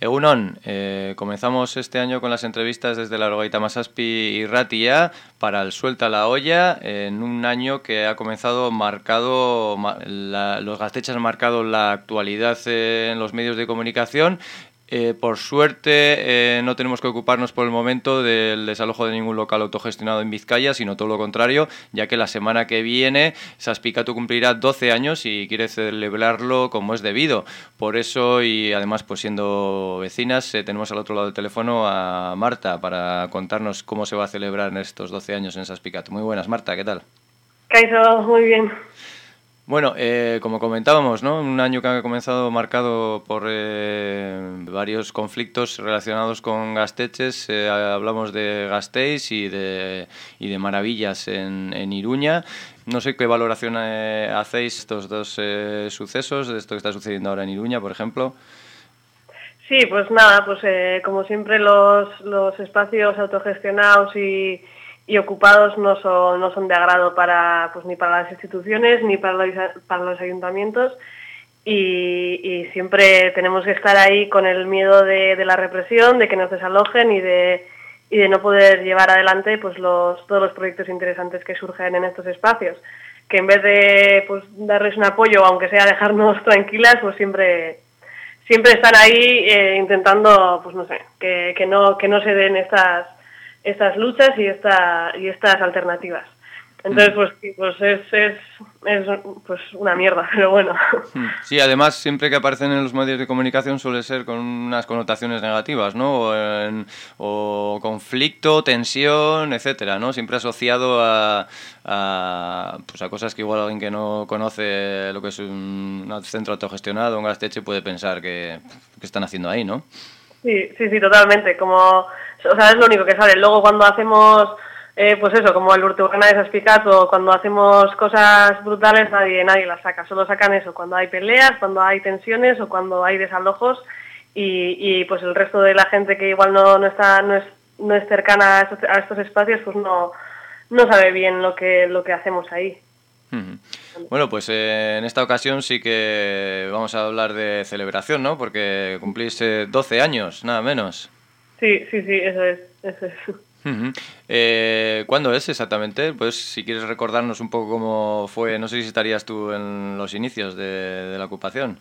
Egunon, eh, comenzamos este año con las entrevistas desde la Rogaita Masaspi y Ratia para el Suelta la Olla, en un año que ha comenzado marcado, los gastechas han marcado la actualidad en los medios de comunicación eh, por suerte eh, no tenemos que ocuparnos por el momento del desalojo de ningún local autogestionado en Vizcaya, sino todo lo contrario, ya que la semana que viene Saspicato cumplirá 12 años y quiere celebrarlo como es debido. Por eso, y además pues siendo vecinas, eh, tenemos al otro lado del teléfono a Marta para contarnos cómo se va a celebrar en estos 12 años en Saspicato. Muy buenas, Marta, ¿qué tal? Caizo, muy bien. Bueno, eh, como comentábamos, ¿no? un año que ha comenzado marcado por eh, varios conflictos relacionados con Gasteches. Eh, hablamos de Gasteiz y de, y de Maravillas en, en Iruña. No sé qué valoración hacéis estos dos sucesos, de esto que está sucediendo ahora en Iruña, por ejemplo. Sí, pues nada, pues como siempre los, los espacios autogestionados y y ocupados no son, no son de agrado para, pues, ni para las instituciones ni para los, para los ayuntamientos y, siempre tenemos que estar ahí con el miedo de, la represión, de que nos desalojen y de, y de no poder llevar adelante pues, los, todos los proyectos interesantes que surgen en estos espacios. Que en vez de pues, darles un apoyo, aunque sea dejarnos tranquilas, pues siempre, siempre están ahí eh, intentando, pues no sé, que, que, no, que no se den estas estas luchas y, esta, y estas alternativas. Entonces, mm. pues, pues es, es, es, pues una mierda, pero bueno. Mm. Sí, además, siempre que aparecen en los medios de comunicación suele ser con unas connotaciones negativas, ¿no? O, conflicto, tensión, etcétera, ¿no? Siempre asociado a, a, pues a cosas que igual alguien que no conoce lo que es un, centro autogestionado, un gasteche, puede pensar que, que están haciendo ahí, ¿no? Sí, sí, sí, totalmente. Como, o sea, es lo único que sale. Luego cuando hacemos, eh, pues eso, como el Urtugana de Saspicato, cuando hacemos cosas brutales, nadie, nadie las saca. Solo sacan eso, cuando hay peleas, cuando hay tensiones o cuando hay desalojos y, y pues el resto de la gente que igual no, no está, no es, no es cercana a estos, a estos espacios, pues no, no sabe bien lo que, lo que hacemos ahí. Bueno, pues eh, en esta ocasión sí que vamos a hablar de celebración, ¿no? Porque cumplís 12 eh, años, nada menos. Sí, sí, sí, eso es. Eso es. Eh, ¿Cuándo es exactamente? Pues si quieres recordarnos un poco cómo fue, no sé si estarías tú en los inicios de, la ocupación.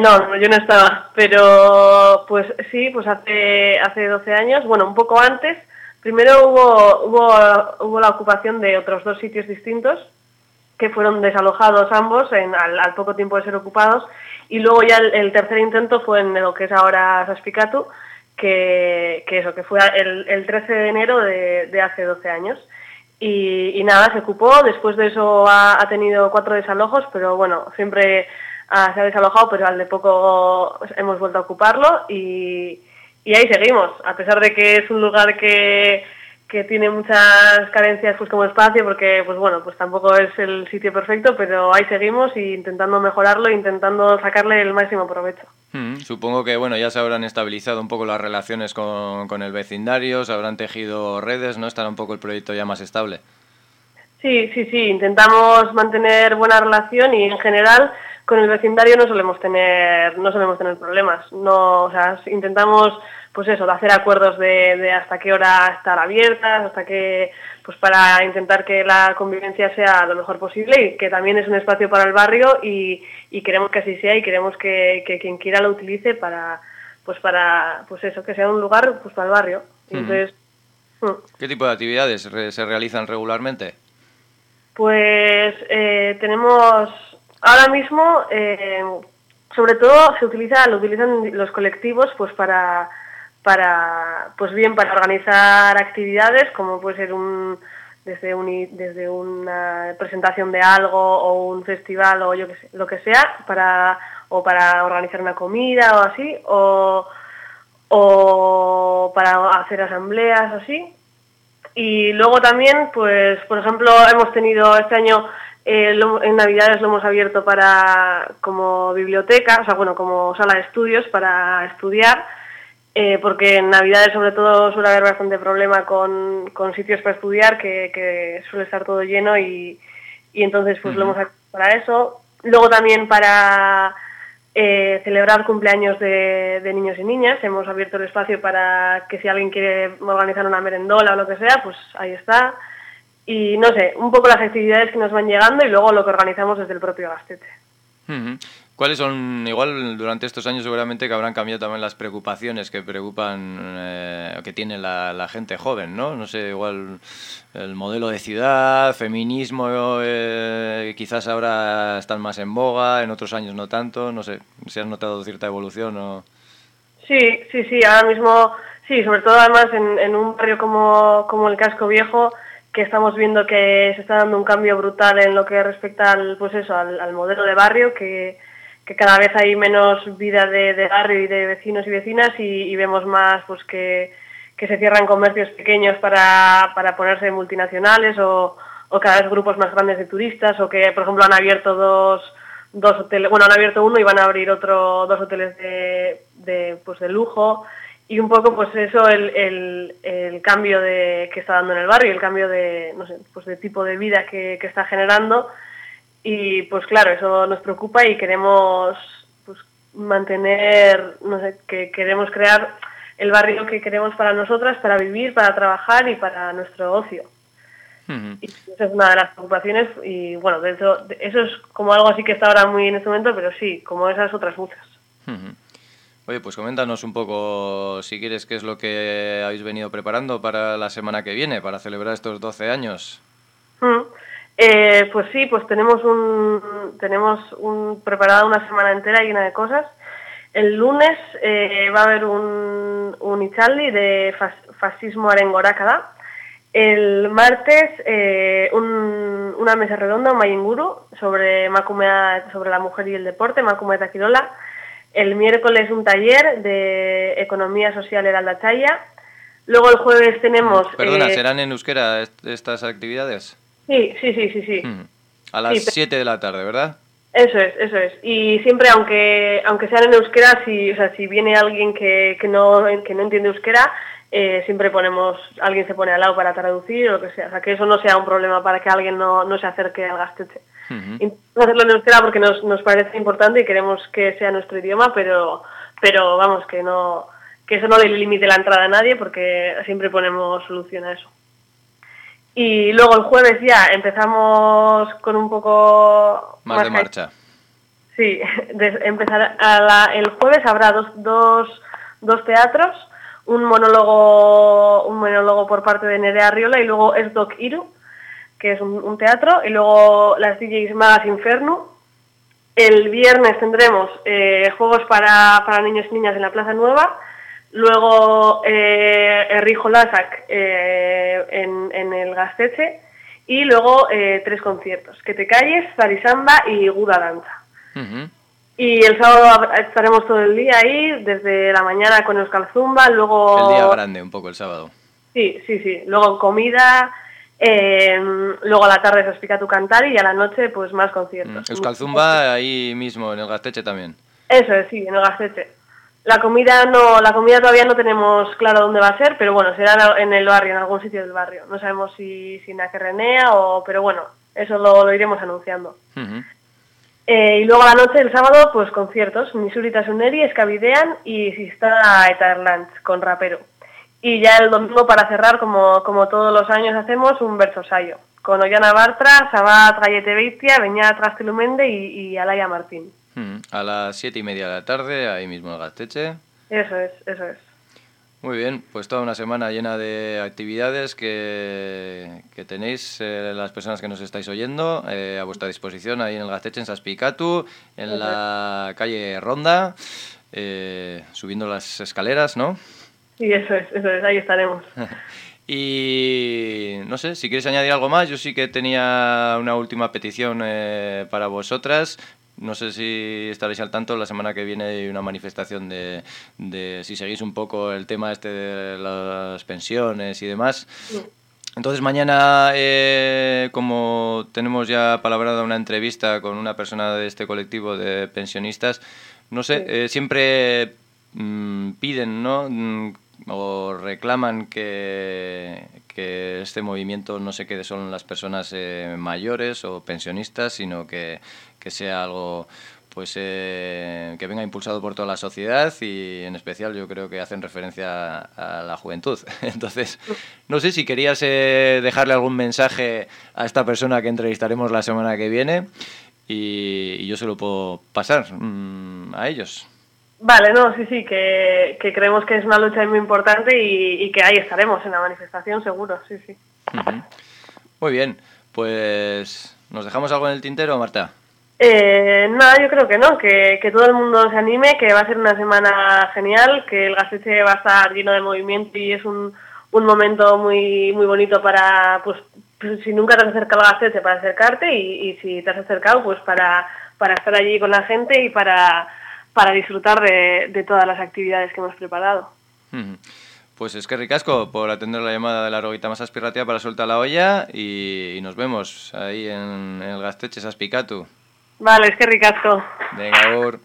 no, yo no estaba, pero pues sí, pues hace, hace 12 años, bueno, un poco antes, primero hubo, hubo, hubo la ocupación de otros dos sitios distintos, que fueron desalojados ambos en, al, poco tiempo de ser ocupados. Y luego ya el, tercer intento fue en lo que es ahora Saspicatu, que, que eso, que fue el, el 13 de enero de, hace 12 años. Y, nada, se ocupó, después de eso ha, tenido cuatro desalojos, pero bueno, siempre se ha desalojado, pero al de poco hemos vuelto a ocuparlo y, y ahí seguimos, a pesar de que es un lugar que que tiene muchas carencias pues como espacio porque pues bueno pues tampoco es el sitio perfecto pero ahí seguimos y intentando mejorarlo e intentando sacarle el máximo provecho. Mm, supongo que bueno ya se habrán estabilizado un poco las relaciones con, con, el vecindario se habrán tejido redes no estará un poco el proyecto ya más estable. Sí sí sí intentamos mantener buena relación y en general con el vecindario no solemos tener no solemos tener problemas no o sea intentamos pues eso, de hacer acuerdos de, hasta qué hora estar abiertas, hasta qué, pues para intentar que la convivencia sea lo mejor posible y que también es un espacio para el barrio y, queremos que así sea y queremos que, quien quiera lo utilice para, pues para, pues eso, que sea un lugar pues para el barrio. Entonces, mm. ¿Qué tipo de actividades se realizan regularmente? Pues eh, tenemos ahora mismo, eh, sobre todo se utiliza, lo utilizan los colectivos pues para para, pues bien, para organizar actividades, como puede ser un, desde, un, desde una presentación de algo o un festival o yo que sé, lo que sea, para, o para organizar una comida o así, o, o para hacer asambleas o así. Y luego también, pues, por ejemplo, hemos tenido este año, eh, en Navidades lo hemos abierto para como biblioteca, o sea, bueno, como sala de estudios para estudiar eh, porque en Navidades sobre todo suele haber bastante problema con, con sitios para estudiar, que, suele estar todo lleno y, y entonces pues lo hemos para eso. Luego también para, eh, celebrar cumpleaños de, niños y niñas. Hemos abierto el espacio para que si alguien quiere organizar una merendola o lo que sea, pues ahí está. Y no sé, un poco las actividades que nos van llegando y luego lo que organizamos desde el propio Gastete. ¿Cuáles son, igual durante estos años seguramente que habrán cambiado también las preocupaciones que preocupan, eh, que tiene la, gente joven, ¿no? No sé, igual el modelo de ciudad, feminismo, eh, quizás ahora están más en boga, en otros años no tanto, no sé, si has notado cierta evolución o... Sí, sí, sí, ahora mismo, sí, sobre todo además en, un barrio como, como el Casco Viejo, que estamos viendo que se está dando un cambio brutal en lo que respecta al, pues eso, al modelo de barrio, que que cada vez hay menos vida de, barrio y de vecinos y vecinas y, vemos más pues que, se cierran comercios pequeños para, ponerse multinacionales o, cada vez grupos más grandes de turistas o que por ejemplo han abierto dos, dos hoteles, bueno han abierto uno y van a abrir otro dos hoteles de, pues de lujo y un poco pues eso el, el, cambio de, que está dando en el barrio, el cambio de, no sé, pues de tipo de vida que, que está generando y pues claro, eso nos preocupa y queremos pues, mantener, no sé, que queremos crear el barrio que queremos para nosotras, para vivir, para trabajar y para nuestro ocio. Y esa es una de las preocupaciones y bueno, de eso, eso es como algo así que está ahora muy en este momento, pero sí, como esas otras muchas. Oye, pues coméntanos un poco, si quieres, qué es lo que habéis venido preparando para la semana que viene, para celebrar estos 12 años. Eh, pues sí, pues tenemos un tenemos un preparada una semana entera llena de cosas. El lunes eh, va a haber un, un de fascismo arengorácada. El martes eh, una mesa redonda, un mayinguru, sobre, Macumea, sobre la mujer y el deporte, Macumea Taquirola. El miércoles un taller de economía social en Aldachaya. Luego el jueves tenemos... Perdona, ¿serán en euskera estas actividades? Sí, sí, sí, sí, sí. A las 7 de la tarde, ¿verdad? Eso es, eso es. Y siempre, aunque aunque sean en euskera, si, o sea, si viene alguien que, que, no, que no entiende euskera, eh, siempre ponemos, alguien se pone al lado para traducir o lo que sea. O sea, que eso no sea un problema para que alguien no, no se acerque al gastete. Uh hacerlo en euskera porque nos, nos parece importante y queremos que sea nuestro idioma, pero, pero vamos, que no que eso no le limite la entrada a nadie porque siempre ponemos solución a eso. Y luego el jueves ya empezamos con un poco... Más, de marcha. Sí, empezar el jueves habrá dos, dos, dos teatros, un monólogo, un monólogo por parte de Nerea Arriola y luego es Doc Iru, que es un, teatro, y luego las DJs Magas Inferno. El viernes tendremos eh, juegos para, para niños y niñas en la Plaza Nueva, luego eh, Errijo Lasak eh, en, el Gasteche y luego eh, tres conciertos, Que te calles, Zarisamba y Guda Danza. Y el sábado estaremos todo el día ahí, desde la mañana con Euskal Zumba, luego... El día grande un poco el sábado. Sí, sí, sí. Luego comida, em, luego a la tarde se explica tu cantar y a la noche pues más conciertos. Mm. Euskal Zumba ahí mismo, en el Gasteche también. Eso es, sí, en el Gasteche. La comida no, la comida todavía no tenemos claro dónde va a ser, pero bueno, será en el barrio, en algún sitio del barrio. No sabemos si, si en Akerrenea o, pero bueno, eso lo, iremos anunciando. Eh, y luego a la noche, el sábado, pues conciertos, Misurita Suneri, Escavidean y Sista Eterlands con rapero. Y ya el domingo para cerrar, como, como todos los años hacemos, un verso sayo, con Ollana Bartra, Sabat Gallete Beitia, Beñat Trastilumende y, y Alaya Martín. A las siete y media de la tarde, ahí mismo en Gasteche. Eso es, eso es. Muy bien, pues toda una semana llena de actividades que, que tenéis eh, las personas que nos estáis oyendo eh, a vuestra disposición ahí en el Gasteche, en Saspicatu, en la calle Ronda, eh, subiendo las escaleras, ¿no? Sí, eso es, eso es, ahí estaremos. Y no sé, si quieres añadir algo más, yo sí que tenía una última petición para vosotras. No sé si estaréis al tanto, la semana que viene hay una manifestación de, si seguís un poco el tema este de las pensiones y demás. Entonces mañana, eh, como tenemos ya palabrada una entrevista con una persona de este colectivo de pensionistas, no sé, eh, siempre mm, piden, ¿no? Mm, o reclaman que, que, este movimiento no se quede solo en las personas eh, mayores o pensionistas, sino que, que sea algo pues eh, que venga impulsado por toda la sociedad y en especial yo creo que hacen referencia a la juventud. Entonces, no sé si querías eh, dejarle algún mensaje a esta persona que entrevistaremos la semana que viene y, yo se lo puedo pasar mm, a ellos. Vale, no, sí, sí, que, creemos que es una lucha muy importante y, que ahí estaremos en la manifestación, seguro, sí, sí. Muy bien, pues ¿nos dejamos algo en el tintero, Marta? Eh, nada, yo creo que no, que, todo el mundo se anime, que va a ser una semana genial, que el Gasteche va a estar lleno de movimiento y es un, un momento muy muy bonito para, pues, pues si nunca te has acercado al Gasteche, para acercarte y, si te has acercado, pues para, para estar allí con la gente y para para disfrutar de, todas las actividades que hemos preparado. Pues es que ricasco por atender la llamada de la roguita más aspirativa para soltar la olla y, nos vemos ahí en, el Gasteche Saspicatu. Vale, es que ricasco. Venga, Agur.